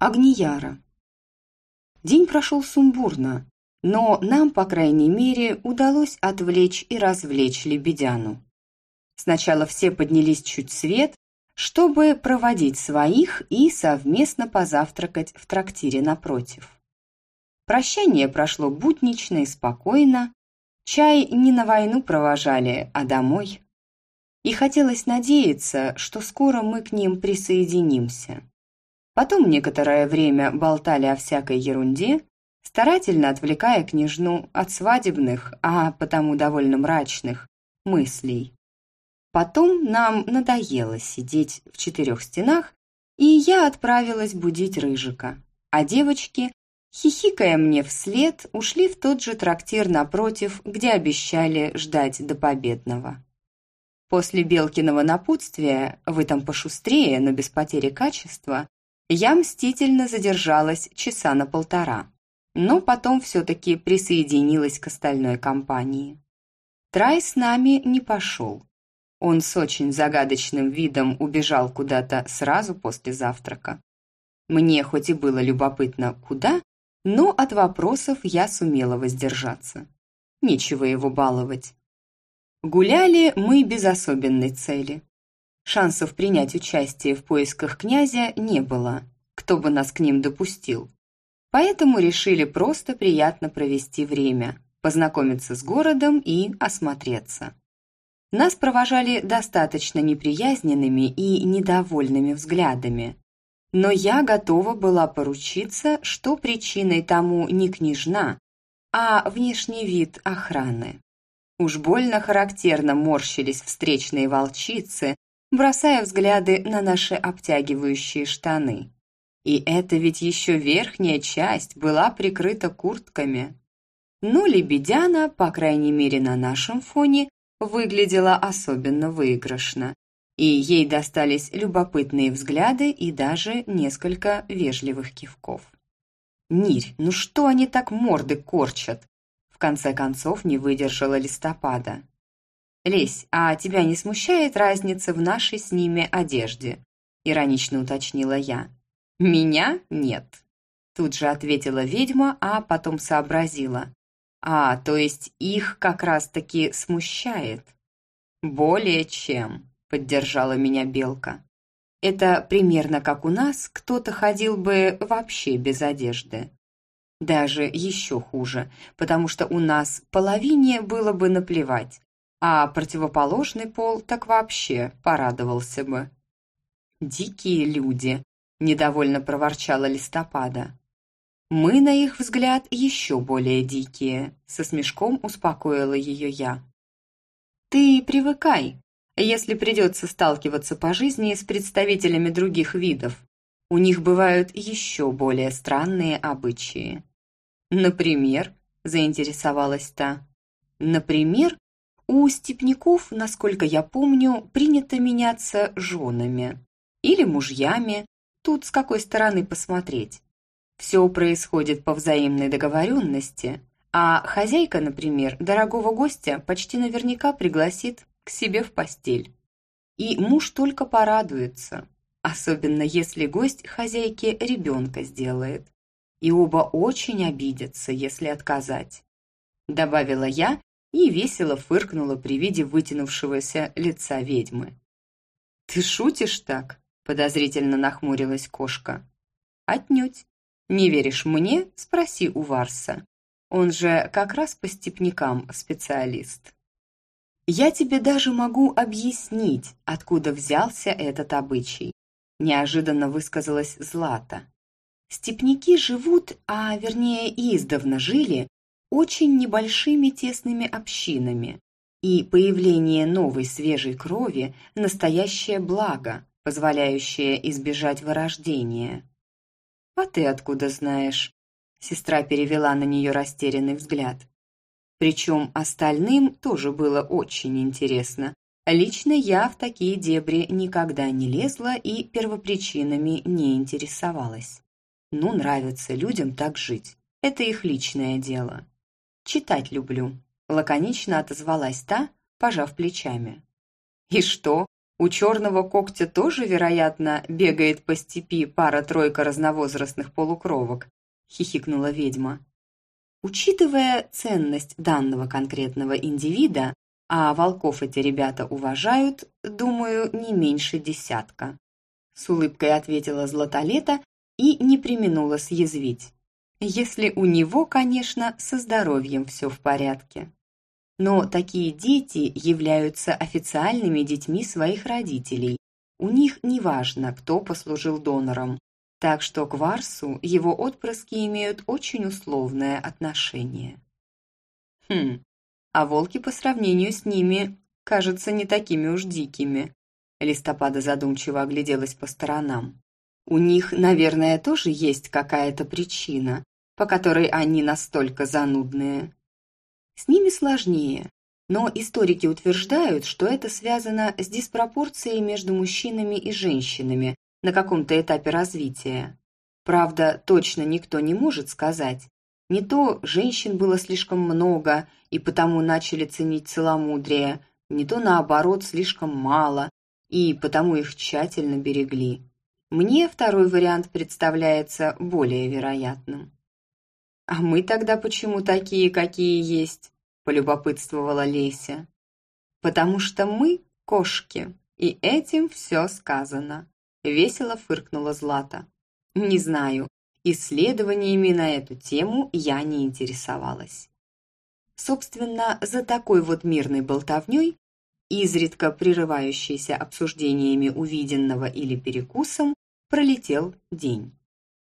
Агнияра. День прошел сумбурно, но нам, по крайней мере, удалось отвлечь и развлечь Лебедяну. Сначала все поднялись чуть свет, чтобы проводить своих и совместно позавтракать в трактире напротив. Прощание прошло буднично и спокойно, чай не на войну провожали, а домой. И хотелось надеяться, что скоро мы к ним присоединимся. Потом некоторое время болтали о всякой ерунде, старательно отвлекая княжну от свадебных, а потому довольно мрачных, мыслей. Потом нам надоело сидеть в четырех стенах, и я отправилась будить Рыжика, а девочки, хихикая мне вслед, ушли в тот же трактир напротив, где обещали ждать до победного. После Белкиного напутствия «Вы там пошустрее, но без потери качества» Я мстительно задержалась часа на полтора, но потом все-таки присоединилась к остальной компании. Трай с нами не пошел. Он с очень загадочным видом убежал куда-то сразу после завтрака. Мне хоть и было любопытно, куда, но от вопросов я сумела воздержаться. Нечего его баловать. Гуляли мы без особенной цели. Шансов принять участие в поисках князя не было, кто бы нас к ним допустил. Поэтому решили просто приятно провести время, познакомиться с городом и осмотреться. Нас провожали достаточно неприязненными и недовольными взглядами. Но я готова была поручиться, что причиной тому не княжна, а внешний вид охраны. Уж больно характерно морщились встречные волчицы, бросая взгляды на наши обтягивающие штаны. И это ведь еще верхняя часть была прикрыта куртками. Ну, Лебедяна, по крайней мере на нашем фоне, выглядела особенно выигрышно. И ей достались любопытные взгляды и даже несколько вежливых кивков. «Нирь, ну что они так морды корчат?» В конце концов не выдержала листопада. «Лесь, а тебя не смущает разница в нашей с ними одежде?» – иронично уточнила я. «Меня нет», – тут же ответила ведьма, а потом сообразила. «А, то есть их как раз-таки смущает?» «Более чем», – поддержала меня Белка. «Это примерно как у нас кто-то ходил бы вообще без одежды». Даже еще хуже, потому что у нас половине было бы наплевать, а противоположный пол так вообще порадовался бы. «Дикие люди», – недовольно проворчала листопада. «Мы, на их взгляд, еще более дикие», – со смешком успокоила ее я. «Ты привыкай, если придется сталкиваться по жизни с представителями других видов. У них бывают еще более странные обычаи». «Например?» – заинтересовалась та. «Например, у степняков, насколько я помню, принято меняться женами. Или мужьями, тут с какой стороны посмотреть. Все происходит по взаимной договоренности, а хозяйка, например, дорогого гостя почти наверняка пригласит к себе в постель. И муж только порадуется, особенно если гость хозяйке ребенка сделает. И оба очень обидятся, если отказать. Добавила я и весело фыркнула при виде вытянувшегося лица ведьмы. «Ты шутишь так?» – подозрительно нахмурилась кошка. «Отнюдь. Не веришь мне? Спроси у Варса. Он же как раз по степнякам специалист». «Я тебе даже могу объяснить, откуда взялся этот обычай», – неожиданно высказалась Злата. «Степняки живут, а вернее издавна жили, очень небольшими тесными общинами, и появление новой свежей крови – настоящее благо, позволяющее избежать вырождения. «А ты откуда знаешь?» Сестра перевела на нее растерянный взгляд. Причем остальным тоже было очень интересно. Лично я в такие дебри никогда не лезла и первопричинами не интересовалась. Ну, нравится людям так жить. Это их личное дело. «Читать люблю», – лаконично отозвалась та, пожав плечами. «И что, У черного когтя тоже, вероятно, бегает по степи пара-тройка разновозрастных полукровок, хихикнула ведьма. Учитывая ценность данного конкретного индивида, а волков эти ребята уважают, думаю, не меньше десятка. С улыбкой ответила Златолета и не применула съязвить. Если у него, конечно, со здоровьем все в порядке. Но такие дети являются официальными детьми своих родителей. У них не важно, кто послужил донором. Так что к Варсу его отпрыски имеют очень условное отношение. Хм, а волки по сравнению с ними кажутся не такими уж дикими. Листопада задумчиво огляделась по сторонам. У них, наверное, тоже есть какая-то причина, по которой они настолько занудные. С ними сложнее, но историки утверждают, что это связано с диспропорцией между мужчинами и женщинами на каком-то этапе развития. Правда, точно никто не может сказать. Не то женщин было слишком много, и потому начали ценить целомудрие, не то наоборот слишком мало, и потому их тщательно берегли. Мне второй вариант представляется более вероятным. «А мы тогда почему такие, какие есть?» – полюбопытствовала Леся. «Потому что мы – кошки, и этим все сказано», – весело фыркнула Злата. «Не знаю, исследованиями на эту тему я не интересовалась». Собственно, за такой вот мирной болтовней, изредка прерывающейся обсуждениями увиденного или перекусом, пролетел день.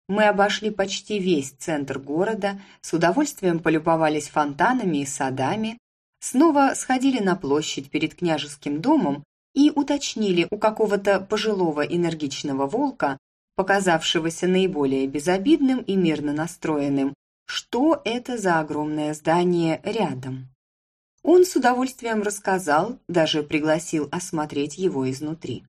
Мы обошли почти весь центр города, с удовольствием полюбовались фонтанами и садами, снова сходили на площадь перед княжеским домом и уточнили у какого-то пожилого энергичного волка, показавшегося наиболее безобидным и мирно настроенным, что это за огромное здание рядом. Он с удовольствием рассказал, даже пригласил осмотреть его изнутри.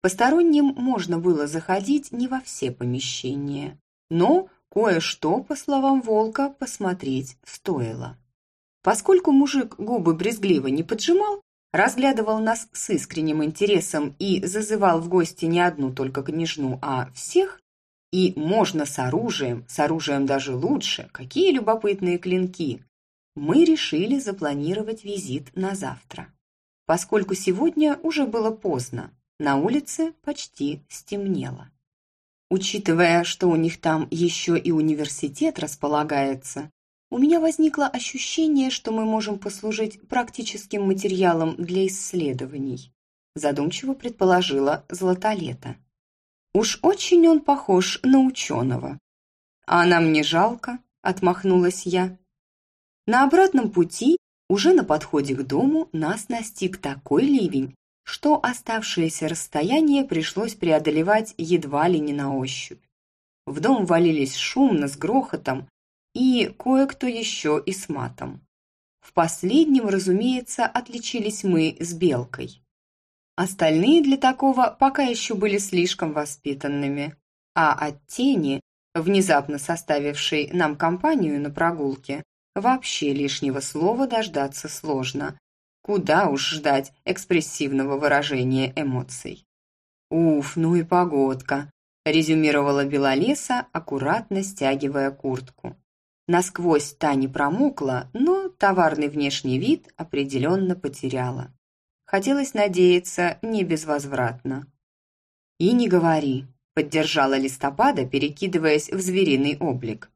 Посторонним можно было заходить не во все помещения, но кое-что, по словам Волка, посмотреть стоило. Поскольку мужик губы брезгливо не поджимал, разглядывал нас с искренним интересом и зазывал в гости не одну только княжну, а всех, и можно с оружием, с оружием даже лучше, какие любопытные клинки, мы решили запланировать визит на завтра. Поскольку сегодня уже было поздно, на улице почти стемнело. Учитывая, что у них там еще и университет располагается, у меня возникло ощущение, что мы можем послужить практическим материалом для исследований, задумчиво предположила Златолета. Уж очень он похож на ученого. А нам не жалко, отмахнулась я. На обратном пути, уже на подходе к дому, нас настиг такой ливень, что оставшееся расстояние пришлось преодолевать едва ли не на ощупь. В дом валились шумно, с грохотом, и кое-кто еще и с матом. В последнем, разумеется, отличились мы с Белкой. Остальные для такого пока еще были слишком воспитанными, а от тени, внезапно составившей нам компанию на прогулке, вообще лишнего слова дождаться сложно, Куда уж ждать экспрессивного выражения эмоций. «Уф, ну и погодка», – резюмировала Белолеса, аккуратно стягивая куртку. Насквозь та не промокла, но товарный внешний вид определенно потеряла. Хотелось надеяться, не безвозвратно. «И не говори», – поддержала листопада, перекидываясь в звериный облик.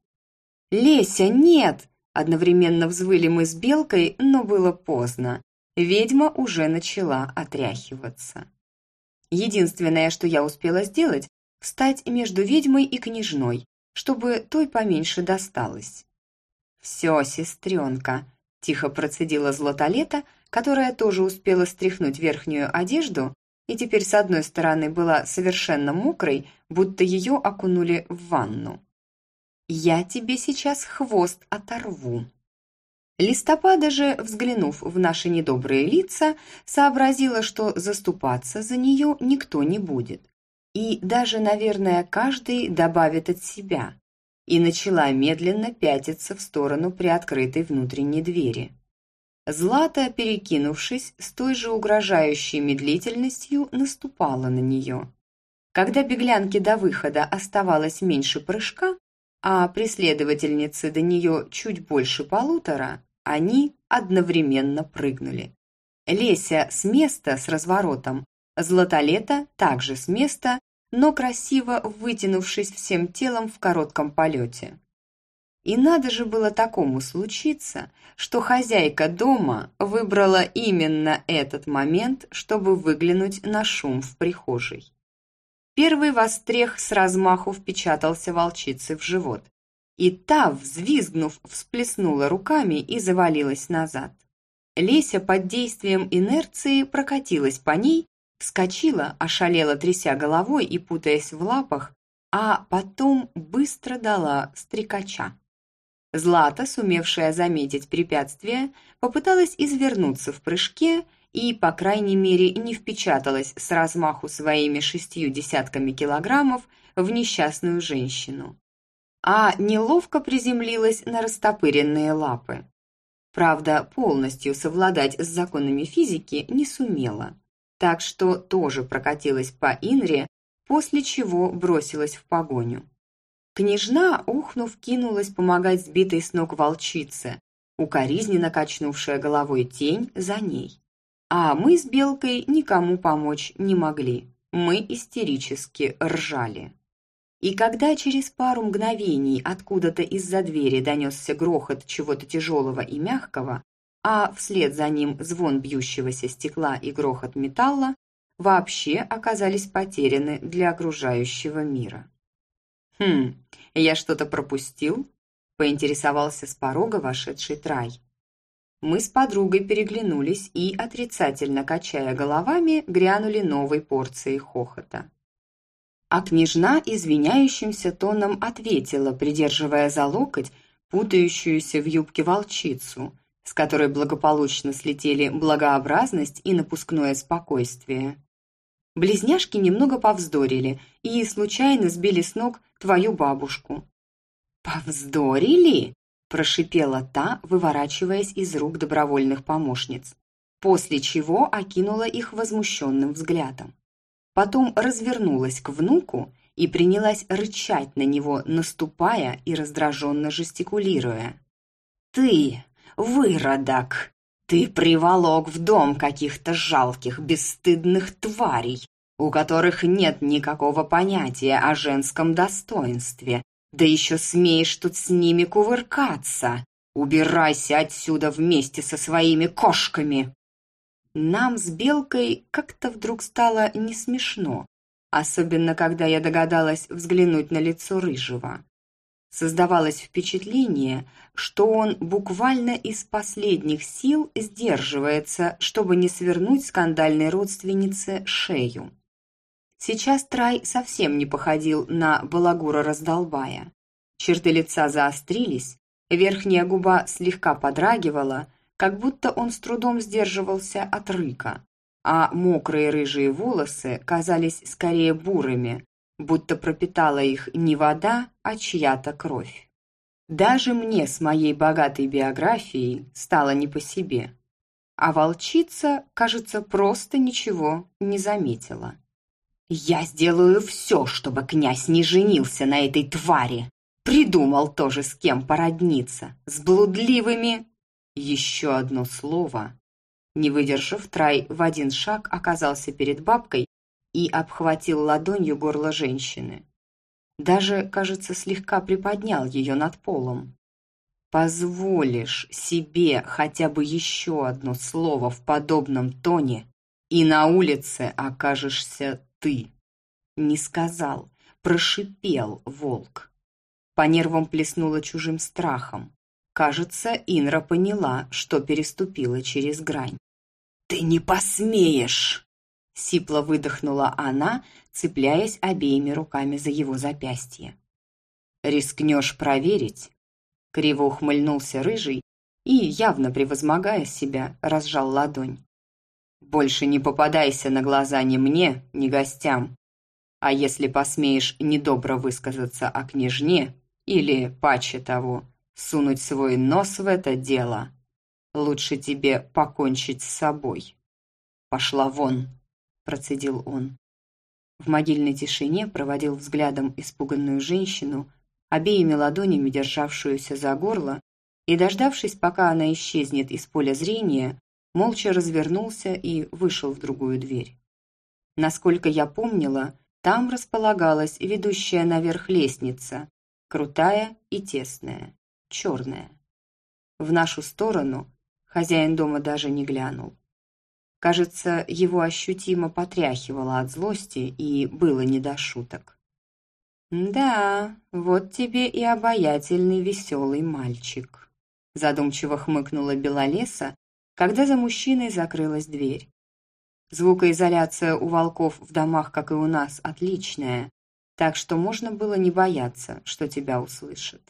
«Леся, нет!» – одновременно взвыли мы с Белкой, но было поздно ведьма уже начала отряхиваться. Единственное, что я успела сделать, встать между ведьмой и княжной, чтобы той поменьше досталось. «Все, сестренка», – тихо процедила Златолета, которая тоже успела стряхнуть верхнюю одежду и теперь с одной стороны была совершенно мокрой, будто ее окунули в ванну. «Я тебе сейчас хвост оторву». Листопада же, взглянув в наши недобрые лица, сообразила, что заступаться за нее никто не будет. И даже, наверное, каждый добавит от себя. И начала медленно пятиться в сторону приоткрытой внутренней двери. Злата, перекинувшись, с той же угрожающей медлительностью наступала на нее. Когда беглянке до выхода оставалось меньше прыжка, а преследовательницы до нее чуть больше полутора, они одновременно прыгнули. Леся с места с разворотом, Златолета также с места, но красиво вытянувшись всем телом в коротком полете. И надо же было такому случиться, что хозяйка дома выбрала именно этот момент, чтобы выглянуть на шум в прихожей. Первый вострех с размаху впечатался волчице в живот, и та, взвизгнув, всплеснула руками и завалилась назад. Леся под действием инерции прокатилась по ней, вскочила, ошалела, тряся головой и путаясь в лапах, а потом быстро дала стрекача. Злата, сумевшая заметить препятствие, попыталась извернуться в прыжке и, по крайней мере, не впечаталась с размаху своими шестью десятками килограммов в несчастную женщину, а неловко приземлилась на растопыренные лапы. Правда, полностью совладать с законами физики не сумела, так что тоже прокатилась по Инре, после чего бросилась в погоню. Княжна, ухнув, кинулась помогать сбитой с ног волчице, укоризненно качнувшая головой тень за ней. А мы с Белкой никому помочь не могли. Мы истерически ржали. И когда через пару мгновений откуда-то из-за двери донесся грохот чего-то тяжелого и мягкого, а вслед за ним звон бьющегося стекла и грохот металла, вообще оказались потеряны для окружающего мира. «Хм, я что-то пропустил?» – поинтересовался с порога вошедший Трай. Мы с подругой переглянулись и, отрицательно качая головами, грянули новой порцией хохота. А княжна извиняющимся тоном ответила, придерживая за локоть путающуюся в юбке волчицу, с которой благополучно слетели благообразность и напускное спокойствие. Близняшки немного повздорили и случайно сбили с ног твою бабушку». «Повздорили?» – прошипела та, выворачиваясь из рук добровольных помощниц, после чего окинула их возмущенным взглядом. Потом развернулась к внуку и принялась рычать на него, наступая и раздраженно жестикулируя. «Ты, выродок! Ты приволок в дом каких-то жалких, бесстыдных тварей, у которых нет никакого понятия о женском достоинстве, да еще смеешь тут с ними кувыркаться. Убирайся отсюда вместе со своими кошками!» Нам с Белкой как-то вдруг стало не смешно, особенно когда я догадалась взглянуть на лицо Рыжего. Создавалось впечатление, что он буквально из последних сил сдерживается, чтобы не свернуть скандальной родственнице шею. Сейчас Трай совсем не походил на балагура раздолбая. Черты лица заострились, верхняя губа слегка подрагивала, как будто он с трудом сдерживался от рыка, а мокрые рыжие волосы казались скорее бурыми, будто пропитала их не вода, а чья-то кровь. Даже мне с моей богатой биографией стало не по себе. А волчица, кажется, просто ничего не заметила. «Я сделаю все, чтобы князь не женился на этой твари. Придумал тоже с кем породниться. С блудливыми...» Еще одно слово. Не выдержав, Трай в один шаг оказался перед бабкой и обхватил ладонью горло женщины. Даже, кажется, слегка приподнял ее над полом. «Позволишь себе хотя бы еще одно слово в подобном тоне, и на улице окажешься ты. Не сказал, прошипел волк. По нервам плеснуло чужим страхом. Кажется, Инра поняла, что переступила через грань. «Ты не посмеешь!» Сипло выдохнула она, цепляясь обеими руками за его запястье. «Рискнешь проверить?» Криво ухмыльнулся рыжий и, явно превозмогая себя, разжал ладонь. Больше не попадайся на глаза ни мне, ни гостям. А если посмеешь недобро высказаться о княжне или, паче того, сунуть свой нос в это дело, Лучше тебе покончить с собой. Пошла вон, процедил он. В могильной тишине проводил взглядом испуганную женщину, обеими ладонями державшуюся за горло, и, дождавшись, пока она исчезнет из поля зрения, молча развернулся и вышел в другую дверь. Насколько я помнила, там располагалась ведущая наверх лестница, крутая и тесная, черная. В нашу сторону хозяин дома даже не глянул. Кажется, его ощутимо потряхивало от злости и было не до шуток. «Да, вот тебе и обаятельный веселый мальчик», задумчиво хмыкнула Белолеса, когда за мужчиной закрылась дверь. Звукоизоляция у волков в домах, как и у нас, отличная, так что можно было не бояться, что тебя услышат.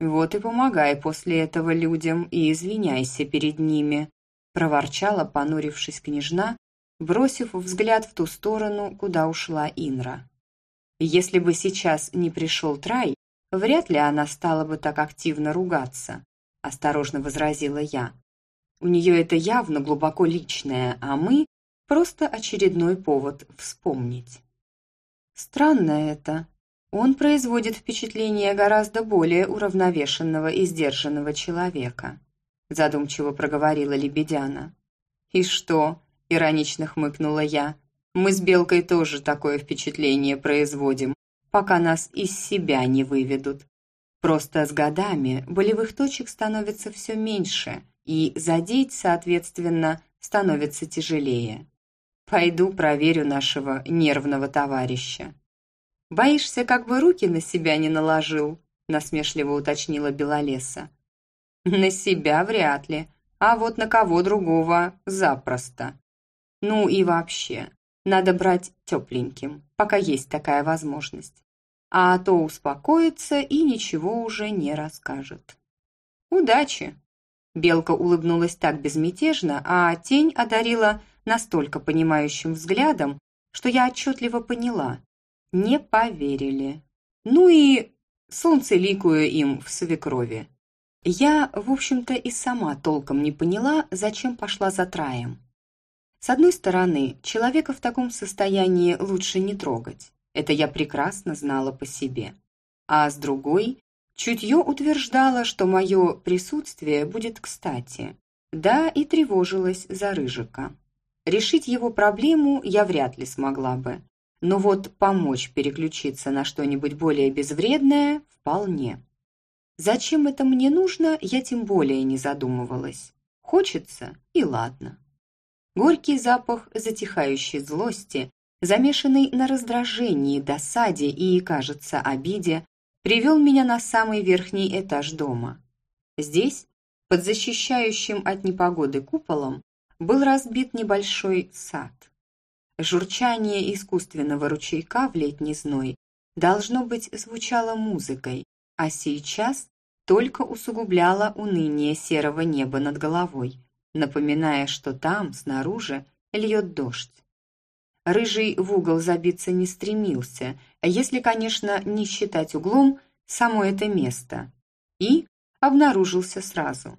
Вот и помогай после этого людям и извиняйся перед ними, проворчала, понурившись княжна, бросив взгляд в ту сторону, куда ушла Инра. Если бы сейчас не пришел Трай, вряд ли она стала бы так активно ругаться, осторожно возразила я. У нее это явно глубоко личное, а мы просто очередной повод вспомнить. Странно это. Он производит впечатление гораздо более уравновешенного и сдержанного человека задумчиво проговорила Лебедяна. «И что?» – иронично хмыкнула я. «Мы с Белкой тоже такое впечатление производим, пока нас из себя не выведут. Просто с годами болевых точек становится все меньше, и задеть, соответственно, становится тяжелее. Пойду проверю нашего нервного товарища». «Боишься, как бы руки на себя не наложил?» – насмешливо уточнила Белолеса. На себя вряд ли, а вот на кого другого запросто. Ну и вообще, надо брать тепленьким, пока есть такая возможность. А то успокоится и ничего уже не расскажет. Удачи! Белка улыбнулась так безмятежно, а тень одарила настолько понимающим взглядом, что я отчетливо поняла. Не поверили. Ну и солнце ликуя им в свекрови. Я, в общем-то, и сама толком не поняла, зачем пошла за траем. С одной стороны, человека в таком состоянии лучше не трогать. Это я прекрасно знала по себе. А с другой, чутье утверждало, что мое присутствие будет кстати. Да, и тревожилась за Рыжика. Решить его проблему я вряд ли смогла бы. Но вот помочь переключиться на что-нибудь более безвредное – вполне. Зачем это мне нужно, я тем более не задумывалась. Хочется и ладно. Горький запах затихающей злости, замешанный на раздражении, досаде и, кажется, обиде, привел меня на самый верхний этаж дома. Здесь, под защищающим от непогоды куполом, был разбит небольшой сад. Журчание искусственного ручейка в летний зной должно быть звучало музыкой, а сейчас только усугубляло уныние серого неба над головой, напоминая, что там, снаружи, льет дождь. Рыжий в угол забиться не стремился, если, конечно, не считать углом само это место, и обнаружился сразу.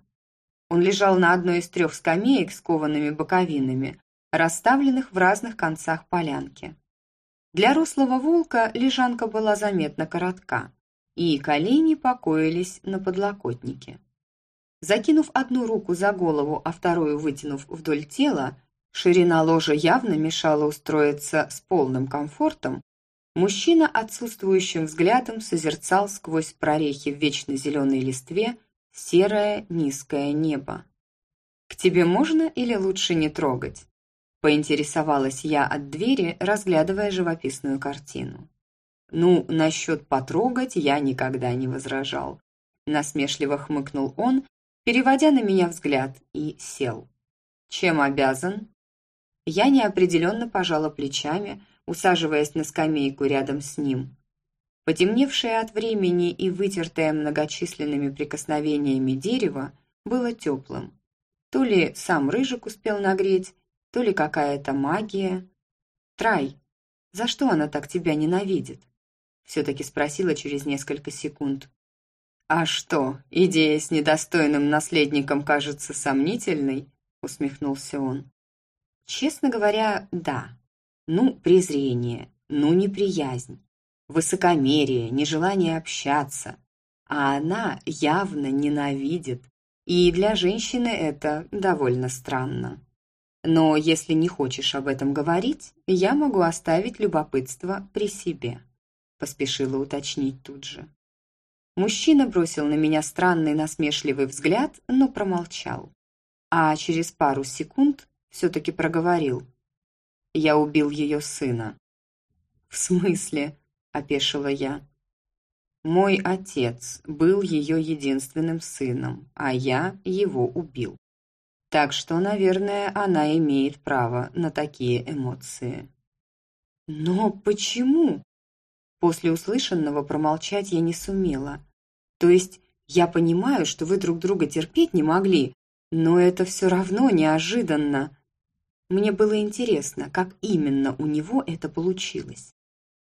Он лежал на одной из трех скамеек с коваными боковинами, расставленных в разных концах полянки. Для рослого волка лежанка была заметно коротка и колени покоились на подлокотнике. Закинув одну руку за голову, а вторую вытянув вдоль тела, ширина ложа явно мешала устроиться с полным комфортом, мужчина отсутствующим взглядом созерцал сквозь прорехи в вечно зеленой листве серое низкое небо. «К тебе можно или лучше не трогать?» поинтересовалась я от двери, разглядывая живописную картину. Ну, насчет потрогать я никогда не возражал. Насмешливо хмыкнул он, переводя на меня взгляд, и сел. Чем обязан? Я неопределенно пожала плечами, усаживаясь на скамейку рядом с ним. Потемневшее от времени и вытертое многочисленными прикосновениями дерево было теплым. То ли сам рыжик успел нагреть, то ли какая-то магия. Трай, за что она так тебя ненавидит? все-таки спросила через несколько секунд. «А что, идея с недостойным наследником кажется сомнительной?» — усмехнулся он. «Честно говоря, да. Ну, презрение, ну, неприязнь, высокомерие, нежелание общаться. А она явно ненавидит, и для женщины это довольно странно. Но если не хочешь об этом говорить, я могу оставить любопытство при себе», — поспешила уточнить тут же. Мужчина бросил на меня странный насмешливый взгляд, но промолчал. А через пару секунд все-таки проговорил. «Я убил ее сына». «В смысле?» – опешила я. «Мой отец был ее единственным сыном, а я его убил. Так что, наверное, она имеет право на такие эмоции». «Но почему?» После услышанного промолчать я не сумела. То есть я понимаю, что вы друг друга терпеть не могли, но это все равно неожиданно. Мне было интересно, как именно у него это получилось.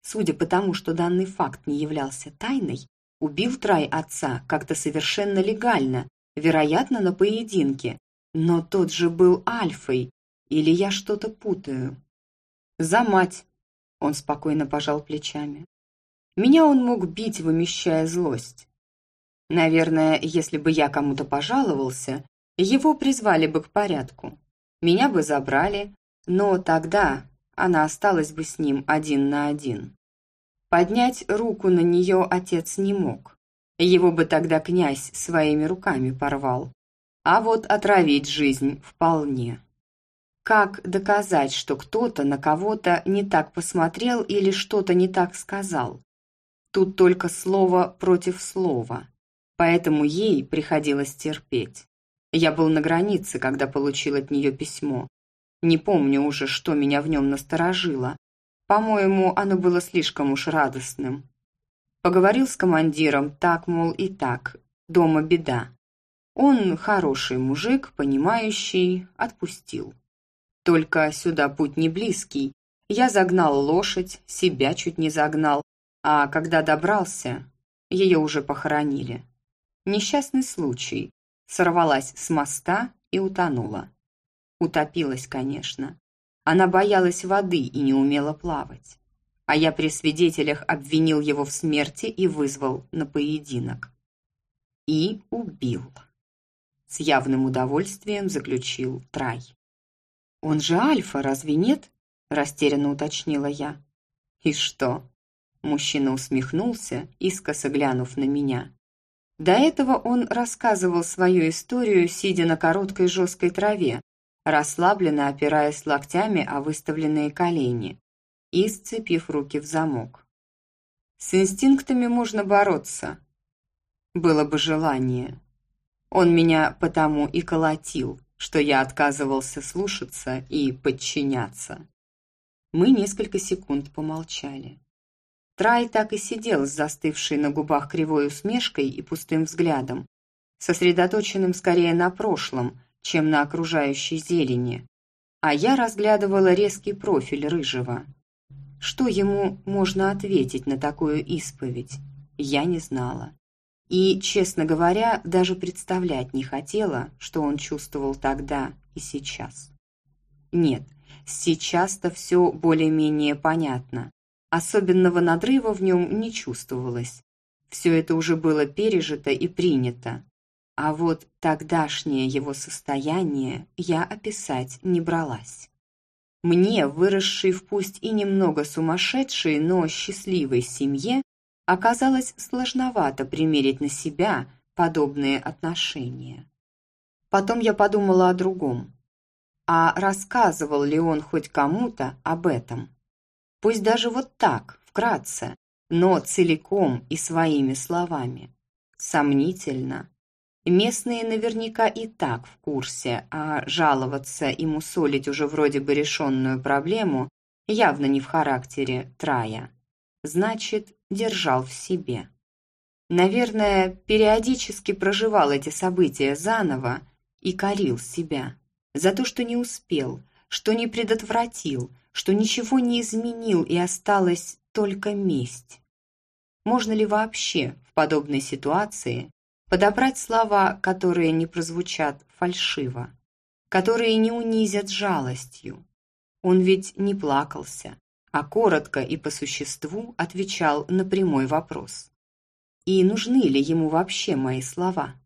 Судя по тому, что данный факт не являлся тайной, убил Трай отца как-то совершенно легально, вероятно, на поединке. Но тот же был Альфой, или я что-то путаю? «За мать!» – он спокойно пожал плечами. Меня он мог бить, вымещая злость. Наверное, если бы я кому-то пожаловался, его призвали бы к порядку. Меня бы забрали, но тогда она осталась бы с ним один на один. Поднять руку на нее отец не мог. Его бы тогда князь своими руками порвал. А вот отравить жизнь вполне. Как доказать, что кто-то на кого-то не так посмотрел или что-то не так сказал? Тут только слово против слова, поэтому ей приходилось терпеть. Я был на границе, когда получил от нее письмо. Не помню уже, что меня в нем насторожило. По-моему, оно было слишком уж радостным. Поговорил с командиром, так, мол, и так, дома беда. Он хороший мужик, понимающий, отпустил. Только сюда путь не близкий. Я загнал лошадь, себя чуть не загнал, а когда добрался, ее уже похоронили. Несчастный случай. Сорвалась с моста и утонула. Утопилась, конечно. Она боялась воды и не умела плавать. А я при свидетелях обвинил его в смерти и вызвал на поединок. И убил. С явным удовольствием заключил Трай. «Он же Альфа, разве нет?» – растерянно уточнила я. «И что?» Мужчина усмехнулся, искоса глянув на меня. До этого он рассказывал свою историю, сидя на короткой жесткой траве, расслабленно опираясь локтями о выставленные колени и сцепив руки в замок. С инстинктами можно бороться. Было бы желание. Он меня потому и колотил, что я отказывался слушаться и подчиняться. Мы несколько секунд помолчали. Трай так и сидел с застывшей на губах кривой усмешкой и пустым взглядом, сосредоточенным скорее на прошлом, чем на окружающей зелени. А я разглядывала резкий профиль рыжего. Что ему можно ответить на такую исповедь, я не знала. И, честно говоря, даже представлять не хотела, что он чувствовал тогда и сейчас. Нет, сейчас-то все более-менее понятно. Особенного надрыва в нем не чувствовалось. Все это уже было пережито и принято. А вот тогдашнее его состояние я описать не бралась. Мне, выросшей в пусть и немного сумасшедшей, но счастливой семье, оказалось сложновато примерить на себя подобные отношения. Потом я подумала о другом. А рассказывал ли он хоть кому-то об этом? Пусть даже вот так, вкратце, но целиком и своими словами. Сомнительно. Местные наверняка и так в курсе, а жаловаться и мусолить уже вроде бы решенную проблему явно не в характере Трая. Значит, держал в себе. Наверное, периодически проживал эти события заново и корил себя за то, что не успел, что не предотвратил, что ничего не изменил и осталась только месть. Можно ли вообще в подобной ситуации подобрать слова, которые не прозвучат фальшиво, которые не унизят жалостью. Он ведь не плакался, а коротко и по существу отвечал на прямой вопрос. И нужны ли ему вообще мои слова?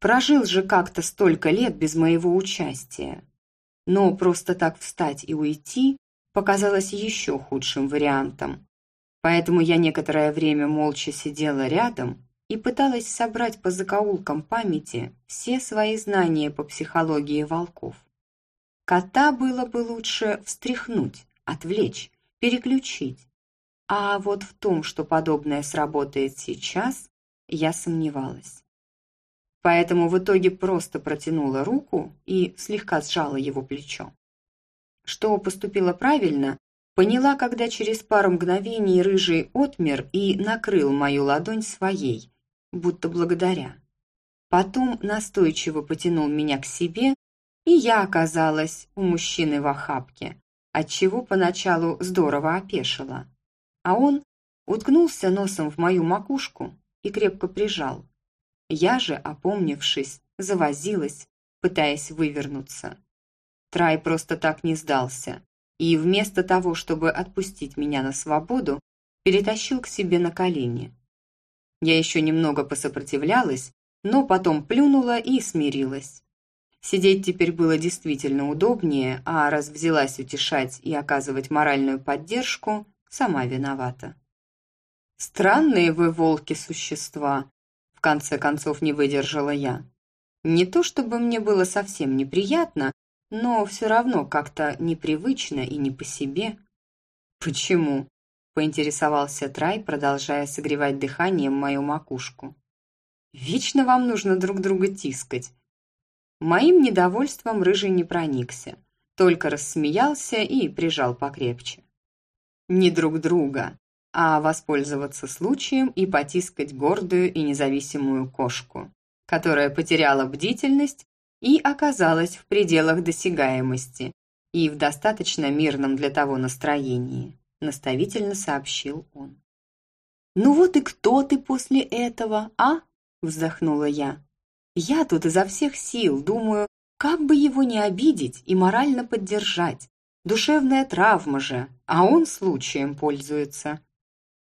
Прожил же как-то столько лет без моего участия. Но просто так встать и уйти показалось еще худшим вариантом. Поэтому я некоторое время молча сидела рядом и пыталась собрать по закоулкам памяти все свои знания по психологии волков. Кота было бы лучше встряхнуть, отвлечь, переключить. А вот в том, что подобное сработает сейчас, я сомневалась. Поэтому в итоге просто протянула руку и слегка сжала его плечо. Что поступила правильно, поняла, когда через пару мгновений рыжий отмер и накрыл мою ладонь своей, будто благодаря. Потом настойчиво потянул меня к себе, и я оказалась у мужчины в охапке, отчего поначалу здорово опешила. А он уткнулся носом в мою макушку и крепко прижал. Я же, опомнившись, завозилась, пытаясь вывернуться. Трай просто так не сдался, и вместо того, чтобы отпустить меня на свободу, перетащил к себе на колени. Я еще немного посопротивлялась, но потом плюнула и смирилась. Сидеть теперь было действительно удобнее, а раз взялась утешать и оказывать моральную поддержку, сама виновата. «Странные вы, волки-существа!» В конце концов не выдержала я. Не то чтобы мне было совсем неприятно, но все равно как-то непривычно и не по себе. «Почему?» – поинтересовался Трай, продолжая согревать дыханием мою макушку. «Вечно вам нужно друг друга тискать, Моим недовольством рыжий не проникся, только рассмеялся и прижал покрепче. Не друг друга, а воспользоваться случаем и потискать гордую и независимую кошку, которая потеряла бдительность и оказалась в пределах досягаемости и в достаточно мирном для того настроении, наставительно сообщил он. «Ну вот и кто ты после этого, а?» – вздохнула я. Я тут изо всех сил думаю, как бы его не обидеть и морально поддержать. Душевная травма же, а он случаем пользуется.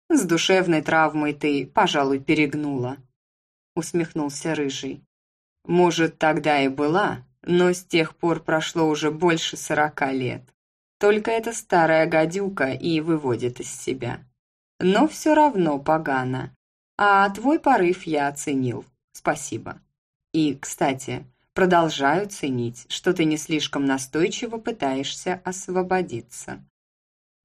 С душевной травмой ты, пожалуй, перегнула, усмехнулся Рыжий. Может, тогда и была, но с тех пор прошло уже больше сорока лет. Только эта старая гадюка и выводит из себя. Но все равно погано. А твой порыв я оценил. Спасибо. И, кстати, продолжаю ценить, что ты не слишком настойчиво пытаешься освободиться.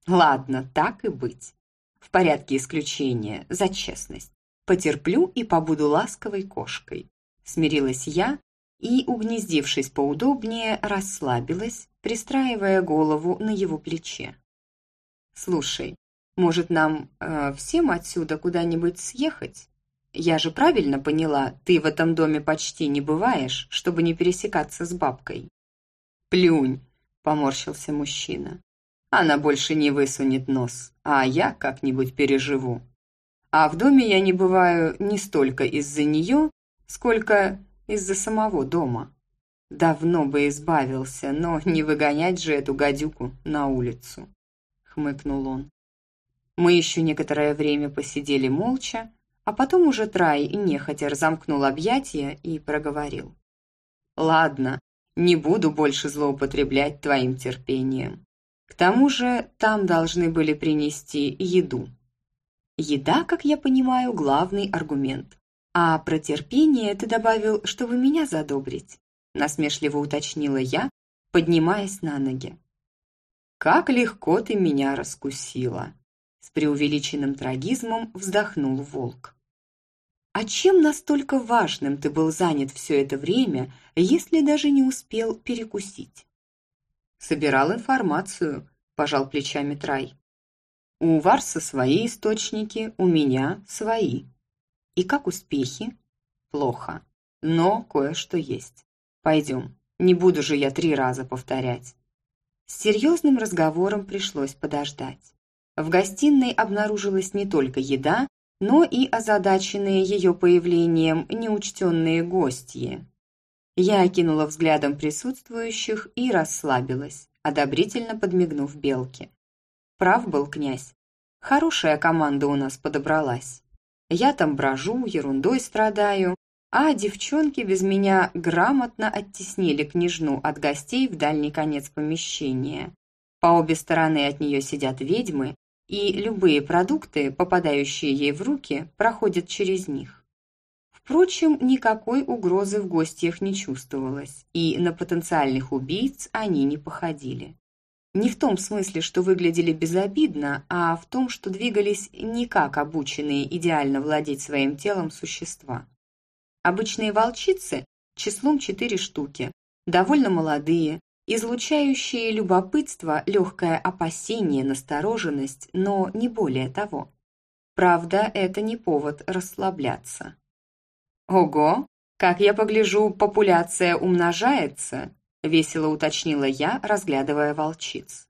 Ладно, так и быть. В порядке исключения, за честность. Потерплю и побуду ласковой кошкой. Смирилась я и, угнездившись поудобнее, расслабилась, пристраивая голову на его плече. «Слушай, может, нам э, всем отсюда куда-нибудь съехать? Я же правильно поняла, ты в этом доме почти не бываешь, чтобы не пересекаться с бабкой. Плюнь, поморщился мужчина. Она больше не высунет нос, а я как-нибудь переживу. А в доме я не бываю не столько из-за нее, сколько из-за самого дома. Давно бы избавился, но не выгонять же эту гадюку на улицу, хмыкнул он. Мы еще некоторое время посидели молча, а потом уже Трай нехотя разомкнул объятия и проговорил. «Ладно, не буду больше злоупотреблять твоим терпением. К тому же там должны были принести еду. Еда, как я понимаю, главный аргумент. А про терпение ты добавил, чтобы меня задобрить», насмешливо уточнила я, поднимаясь на ноги. «Как легко ты меня раскусила!» С преувеличенным трагизмом вздохнул волк. «А чем настолько важным ты был занят все это время, если даже не успел перекусить?» «Собирал информацию», – пожал плечами Трай. «У Варса свои источники, у меня свои. И как успехи?» «Плохо, но кое-что есть. Пойдем, не буду же я три раза повторять». С серьезным разговором пришлось подождать. В гостиной обнаружилась не только еда, но и озадаченные ее появлением неучтенные гостьи. Я окинула взглядом присутствующих и расслабилась, одобрительно подмигнув Белке. Прав был князь. Хорошая команда у нас подобралась. Я там брожу, ерундой страдаю, а девчонки без меня грамотно оттеснили княжну от гостей в дальний конец помещения. По обе стороны от нее сидят ведьмы, и любые продукты, попадающие ей в руки, проходят через них. Впрочем, никакой угрозы в гостях не чувствовалось, и на потенциальных убийц они не походили. Не в том смысле, что выглядели безобидно, а в том, что двигались не как обученные идеально владеть своим телом существа. Обычные волчицы числом четыре штуки, довольно молодые, излучающие любопытство, легкое опасение, настороженность, но не более того. Правда, это не повод расслабляться. «Ого, как я погляжу, популяция умножается», – весело уточнила я, разглядывая волчиц.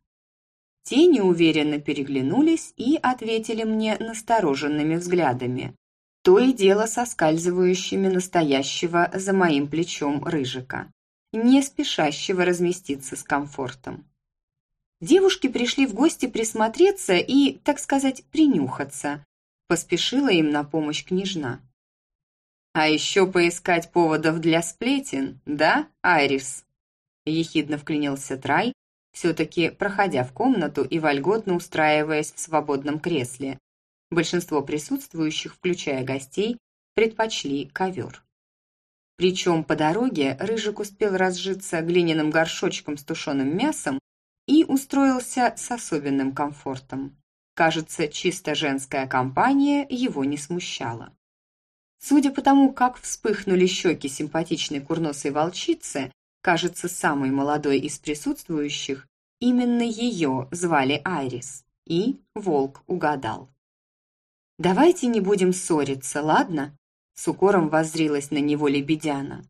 Те неуверенно переглянулись и ответили мне настороженными взглядами, то и дело соскальзывающими настоящего за моим плечом рыжика не спешащего разместиться с комфортом. Девушки пришли в гости присмотреться и, так сказать, принюхаться. Поспешила им на помощь княжна. «А еще поискать поводов для сплетен, да, Айрис?» Ехидно вклинился Трай, все-таки проходя в комнату и вольготно устраиваясь в свободном кресле. Большинство присутствующих, включая гостей, предпочли ковер. Причем по дороге Рыжик успел разжиться глиняным горшочком с тушеным мясом и устроился с особенным комфортом. Кажется, чисто женская компания его не смущала. Судя по тому, как вспыхнули щеки симпатичной курносой волчицы, кажется, самой молодой из присутствующих, именно ее звали Айрис, и волк угадал. «Давайте не будем ссориться, ладно?» С укором воззрилась на него Лебедяна.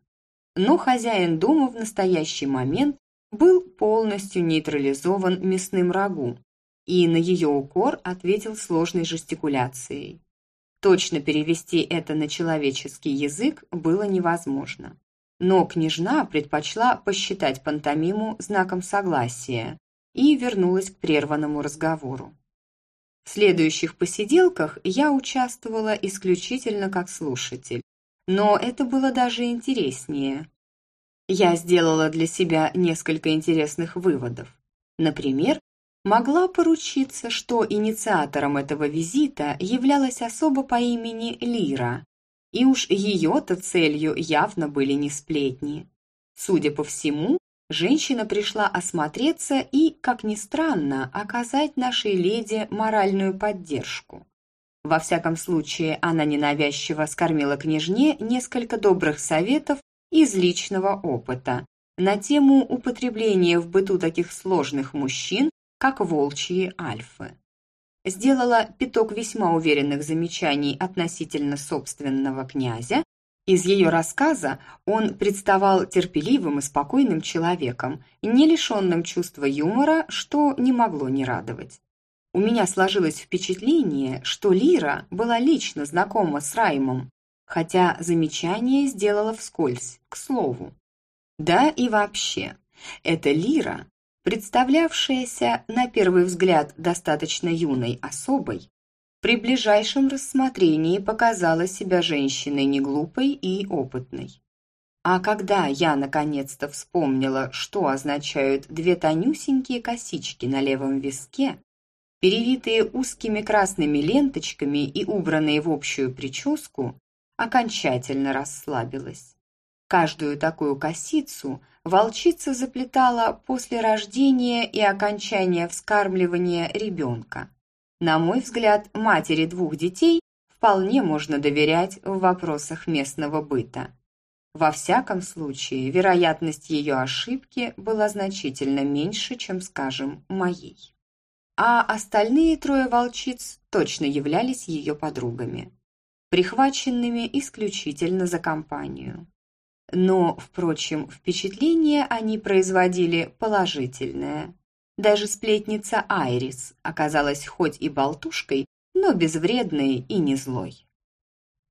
Но хозяин дома в настоящий момент был полностью нейтрализован мясным рагу, и на ее укор ответил сложной жестикуляцией. Точно перевести это на человеческий язык было невозможно. Но княжна предпочла посчитать пантомиму знаком согласия и вернулась к прерванному разговору. В следующих посиделках я участвовала исключительно как слушатель, но это было даже интереснее. Я сделала для себя несколько интересных выводов. Например, могла поручиться, что инициатором этого визита являлась особа по имени Лира, и уж ее-то целью явно были не сплетни. Судя по всему, женщина пришла осмотреться и, как ни странно, оказать нашей леди моральную поддержку. Во всяком случае, она ненавязчиво скормила княжне несколько добрых советов из личного опыта на тему употребления в быту таких сложных мужчин, как волчьи альфы. Сделала пяток весьма уверенных замечаний относительно собственного князя из ее рассказа он представал терпеливым и спокойным человеком, не лишенным чувства юмора, что не могло не радовать. У меня сложилось впечатление, что Лира была лично знакома с Раймом, хотя замечание сделала вскользь, к слову. Да и вообще, эта Лира, представлявшаяся на первый взгляд достаточно юной особой, при ближайшем рассмотрении показала себя женщиной неглупой и опытной. А когда я наконец-то вспомнила, что означают две тонюсенькие косички на левом виске, перевитые узкими красными ленточками и убранные в общую прическу, окончательно расслабилась. Каждую такую косицу волчица заплетала после рождения и окончания вскармливания ребенка. На мой взгляд, матери двух детей вполне можно доверять в вопросах местного быта. Во всяком случае, вероятность ее ошибки была значительно меньше, чем, скажем, моей. А остальные трое волчиц точно являлись ее подругами, прихваченными исключительно за компанию. Но, впрочем, впечатление они производили положительное. Даже сплетница Айрис оказалась хоть и болтушкой, но безвредный и не злой.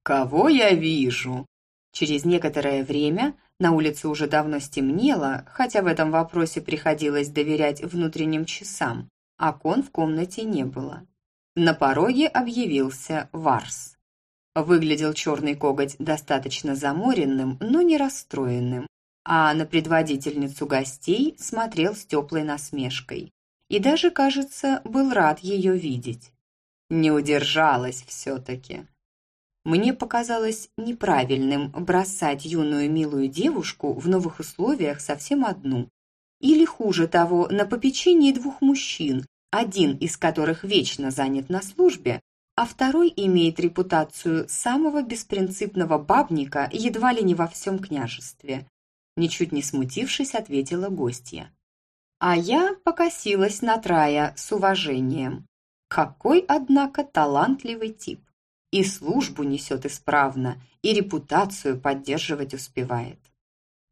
«Кого я вижу?» Через некоторое время на улице уже давно стемнело, хотя в этом вопросе приходилось доверять внутренним часам, окон в комнате не было. На пороге объявился Варс. Выглядел черный коготь достаточно заморенным, но не расстроенным, а на предводительницу гостей смотрел с теплой насмешкой. И даже, кажется, был рад ее видеть. Не удержалась все-таки. Мне показалось неправильным бросать юную милую девушку в новых условиях совсем одну. Или хуже того, на попечении двух мужчин, один из которых вечно занят на службе, а второй имеет репутацию самого беспринципного бабника едва ли не во всем княжестве. Ничуть не смутившись, ответила гостья. А я покосилась на Трая с уважением. Какой, однако, талантливый тип и службу несет исправно, и репутацию поддерживать успевает.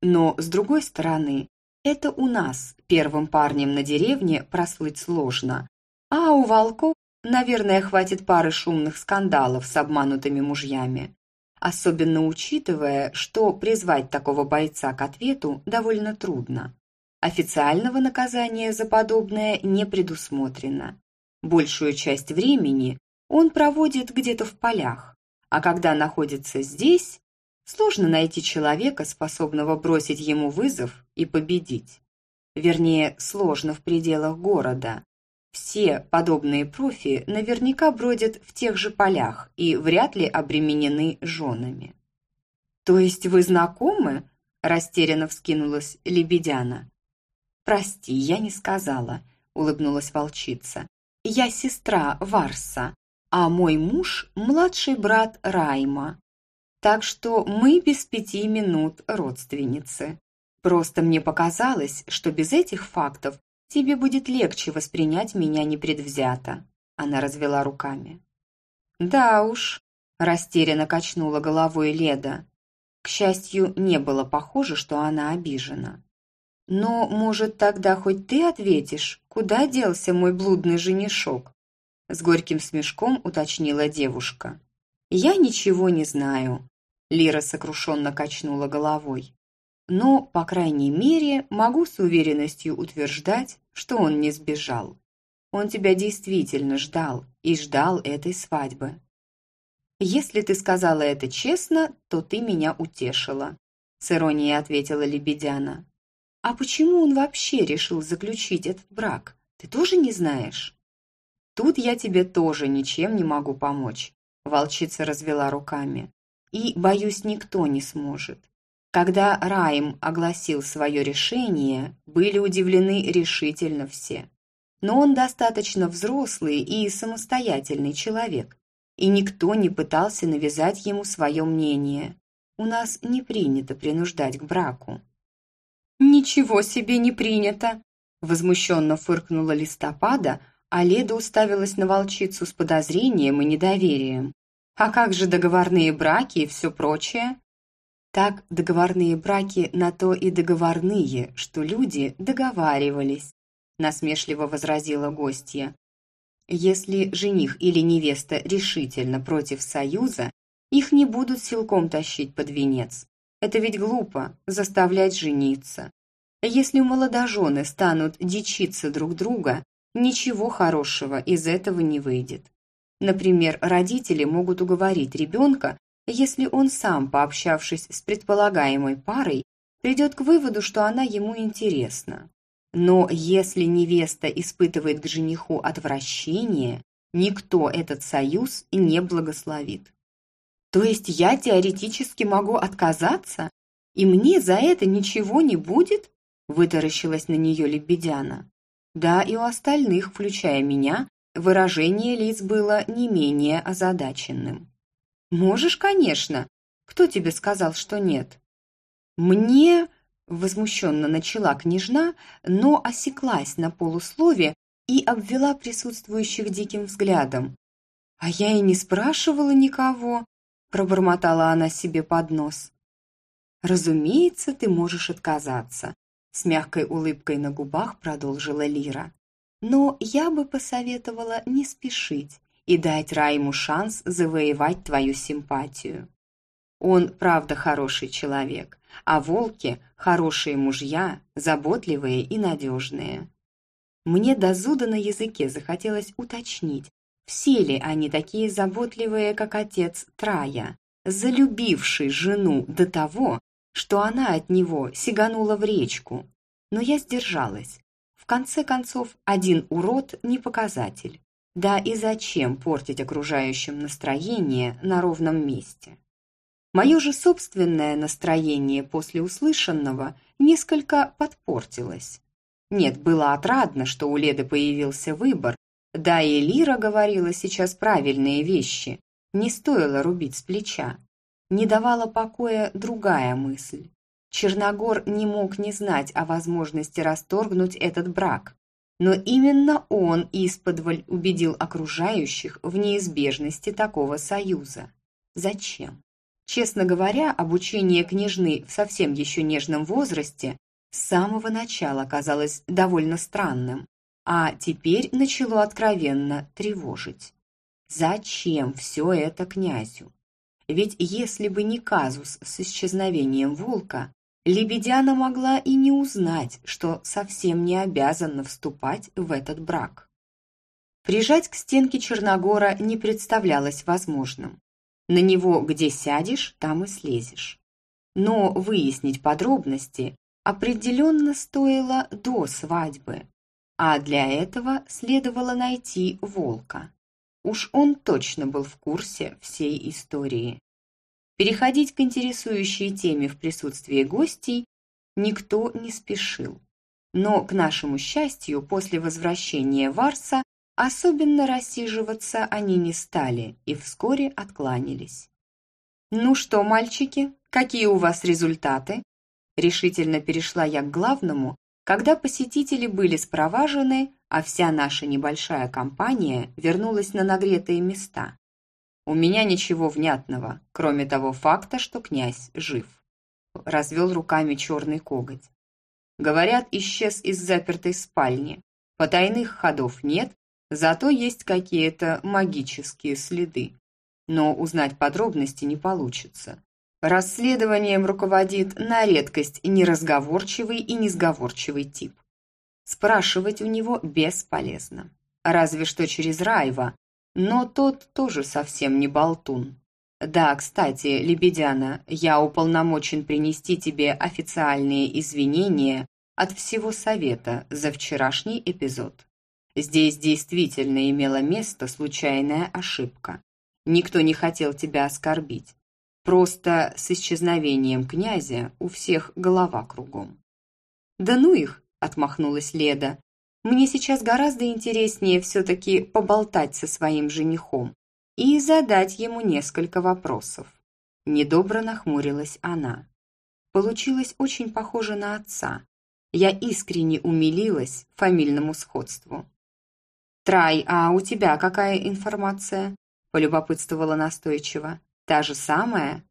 Но, с другой стороны, это у нас, первым парнем на деревне, прослыть сложно, а у волков, наверное, хватит пары шумных скандалов с обманутыми мужьями. Особенно учитывая, что призвать такого бойца к ответу довольно трудно. Официального наказания за подобное не предусмотрено. Большую часть времени он проводит где-то в полях, а когда находится здесь, сложно найти человека, способного бросить ему вызов и победить. Вернее, сложно в пределах города. Все подобные профи наверняка бродят в тех же полях и вряд ли обременены женами. «То есть вы знакомы?» – растерянно вскинулась Лебедяна. «Прости, я не сказала», – улыбнулась волчица. «Я сестра Варса, а мой муж – младший брат Райма. Так что мы без пяти минут родственницы. Просто мне показалось, что без этих фактов тебе будет легче воспринять меня непредвзято. Она развела руками. Да уж, растерянно качнула головой Леда. К счастью, не было похоже, что она обижена. Но, может, тогда хоть ты ответишь, куда делся мой блудный женишок? С горьким смешком уточнила девушка. «Я ничего не знаю», – Лира сокрушенно качнула головой. «Но, по крайней мере, могу с уверенностью утверждать, что он не сбежал. Он тебя действительно ждал и ждал этой свадьбы. Если ты сказала это честно, то ты меня утешила», – с иронией ответила Лебедяна. «А почему он вообще решил заключить этот брак? Ты тоже не знаешь?» Тут я тебе тоже ничем не могу помочь, волчица развела руками. И, боюсь, никто не сможет. Когда Раим огласил свое решение, были удивлены решительно все. Но он достаточно взрослый и самостоятельный человек, и никто не пытался навязать ему свое мнение. У нас не принято принуждать к браку. «Ничего себе не принято!» Возмущенно фыркнула листопада, а Леда уставилась на волчицу с подозрением и недоверием. «А как же договорные браки и все прочее?» «Так договорные браки на то и договорные, что люди договаривались», насмешливо возразила гостья. «Если жених или невеста решительно против союза, их не будут силком тащить под венец. Это ведь глупо – заставлять жениться. Если молодожены станут дичиться друг друга, ничего хорошего из этого не выйдет. Например, родители могут уговорить ребенка, если он сам, пообщавшись с предполагаемой парой, придет к выводу, что она ему интересна. Но если невеста испытывает к жениху отвращение, никто этот союз не благословит. То есть я теоретически могу отказаться, и мне за это ничего не будет? Вытаращилась на нее Лебедяна. Да и у остальных, включая меня, выражение лиц было не менее озадаченным. «Можешь, конечно. Кто тебе сказал, что нет?» «Мне...» – возмущенно начала княжна, но осеклась на полуслове и обвела присутствующих диким взглядом. «А я и не спрашивала никого», – пробормотала она себе под нос. «Разумеется, ты можешь отказаться», с мягкой улыбкой на губах продолжила Лира. Но я бы посоветовала не спешить и дать Райму шанс завоевать твою симпатию. Он, правда, хороший человек, а волки – хорошие мужья, заботливые и надежные. Мне до зуда на языке захотелось уточнить, все ли они такие заботливые, как отец Трая, залюбивший жену до того, что она от него сиганула в речку. Но я сдержалась. В конце концов, один урод не показатель. Да и зачем портить окружающим настроение на ровном месте? Мое же собственное настроение после услышанного несколько подпортилось. Нет, было отрадно, что у Леды появился выбор, да и Лира говорила сейчас правильные вещи, не стоило рубить с плеча. Не давала покоя другая мысль. Черногор не мог не знать о возможности расторгнуть этот брак. Но именно он исподволь убедил окружающих в неизбежности такого союза. Зачем? Честно говоря, обучение княжны в совсем еще нежном возрасте с самого начала казалось довольно странным, а теперь начало откровенно тревожить. Зачем все это князю? Ведь если бы не казус с исчезновением волка, Лебедяна могла и не узнать, что совсем не обязана вступать в этот брак. Прижать к стенке Черногора не представлялось возможным. На него где сядешь, там и слезешь. Но выяснить подробности определенно стоило до свадьбы, а для этого следовало найти волка. Уж он точно был в курсе всей истории. Переходить к интересующей теме в присутствии гостей никто не спешил. Но, к нашему счастью, после возвращения Варса особенно рассиживаться они не стали и вскоре откланялись. «Ну что, мальчики, какие у вас результаты?» Решительно перешла я к главному, когда посетители были спроважены, а вся наша небольшая компания вернулась на нагретые места. У меня ничего внятного, кроме того факта, что князь жив. Развел руками черный коготь. Говорят, исчез из запертой спальни. Потайных ходов нет, зато есть какие-то магические следы. Но узнать подробности не получится. Расследованием руководит на редкость неразговорчивый и несговорчивый тип. Спрашивать у него бесполезно. Разве что через Райва, но тот тоже совсем не болтун. Да, кстати, Лебедяна, я уполномочен принести тебе официальные извинения от всего совета за вчерашний эпизод. Здесь действительно имела место случайная ошибка. Никто не хотел тебя оскорбить. Просто с исчезновением князя у всех голова кругом. «Да ну их!» – отмахнулась Леда. Мне сейчас гораздо интереснее все-таки поболтать со своим женихом и задать ему несколько вопросов. Недобро нахмурилась она. Получилось очень похоже на отца. Я искренне умилилась фамильному сходству. «Трай, а у тебя какая информация?» – полюбопытствовала настойчиво. «Та же самая?»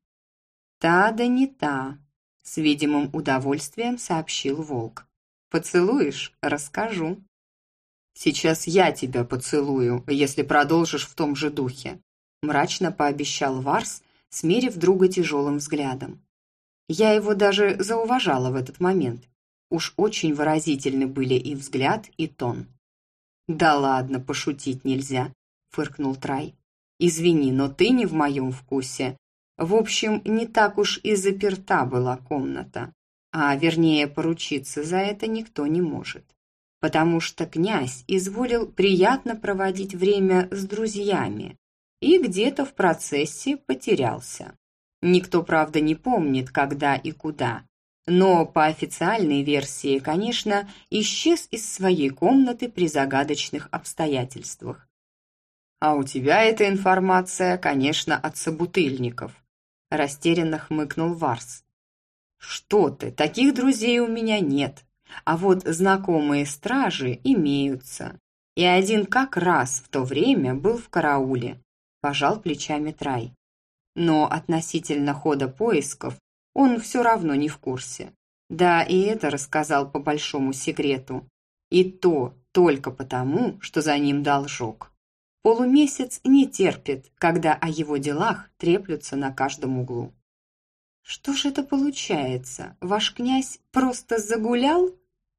«Та да не та», – с видимым удовольствием сообщил волк. Поцелуешь – расскажу. Сейчас я тебя поцелую, если продолжишь в том же духе. Мрачно пообещал Варс, смерив друга тяжелым взглядом. Я его даже зауважала в этот момент. Уж очень выразительны были и взгляд, и тон. «Да ладно, пошутить нельзя», — фыркнул Трай. «Извини, но ты не в моем вкусе. В общем, не так уж и заперта была комната а вернее поручиться за это никто не может, потому что князь изволил приятно проводить время с друзьями и где-то в процессе потерялся. Никто, правда, не помнит, когда и куда, но по официальной версии, конечно, исчез из своей комнаты при загадочных обстоятельствах. «А у тебя эта информация, конечно, от собутыльников», растерянно хмыкнул Варс. «Что ты, таких друзей у меня нет. А вот знакомые стражи имеются. И один как раз в то время был в карауле», – пожал плечами Трай. Но относительно хода поисков он все равно не в курсе. Да, и это рассказал по большому секрету. И то только потому, что за ним должок. Полумесяц не терпит, когда о его делах треплются на каждом углу. «Что ж это получается? Ваш князь просто загулял?»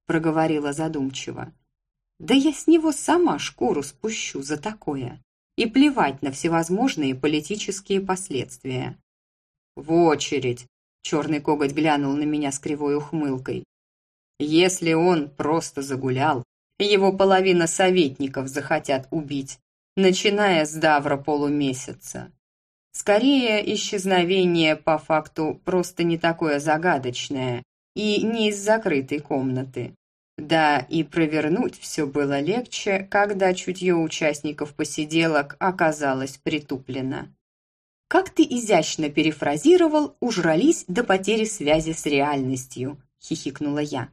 проговорила задумчиво. «Да я с него сама шкуру спущу за такое. И плевать на всевозможные политические последствия». «В очередь!» – черный коготь глянул на меня с кривой ухмылкой. «Если он просто загулял, его половина советников захотят убить, начиная с Давра полумесяца. Скорее, исчезновение по факту просто не такое загадочное и не из закрытой комнаты. Да, и провернуть все было легче, когда чутье участников посиделок оказалось притуплено. «Как ты изящно перефразировал, ужрались до потери связи с реальностью», – хихикнула я.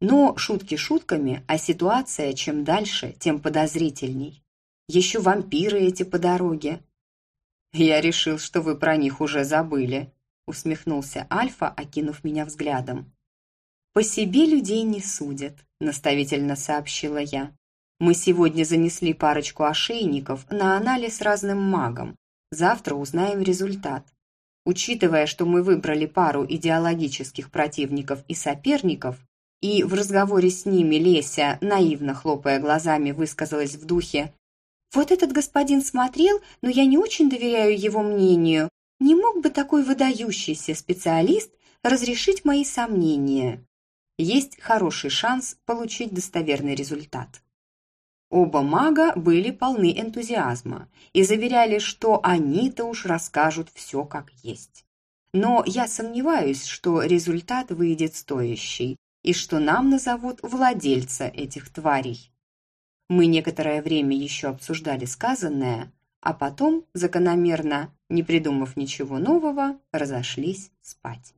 Но шутки шутками, а ситуация чем дальше, тем подозрительней. Еще вампиры эти по дороге, «Я решил, что вы про них уже забыли», усмехнулся Альфа, окинув меня взглядом. «По себе людей не судят», наставительно сообщила я. «Мы сегодня занесли парочку ошейников на анализ разным магам. Завтра узнаем результат. Учитывая, что мы выбрали пару идеологических противников и соперников, и в разговоре с ними Леся, наивно хлопая глазами, высказалась в духе вот этот господин смотрел, но я не очень доверяю его мнению. Не мог бы такой выдающийся специалист разрешить мои сомнения? Есть хороший шанс получить достоверный результат. Оба мага были полны энтузиазма и заверяли, что они-то уж расскажут все как есть. Но я сомневаюсь, что результат выйдет стоящий и что нам назовут владельца этих тварей. Мы некоторое время еще обсуждали сказанное, а потом, закономерно, не придумав ничего нового, разошлись спать.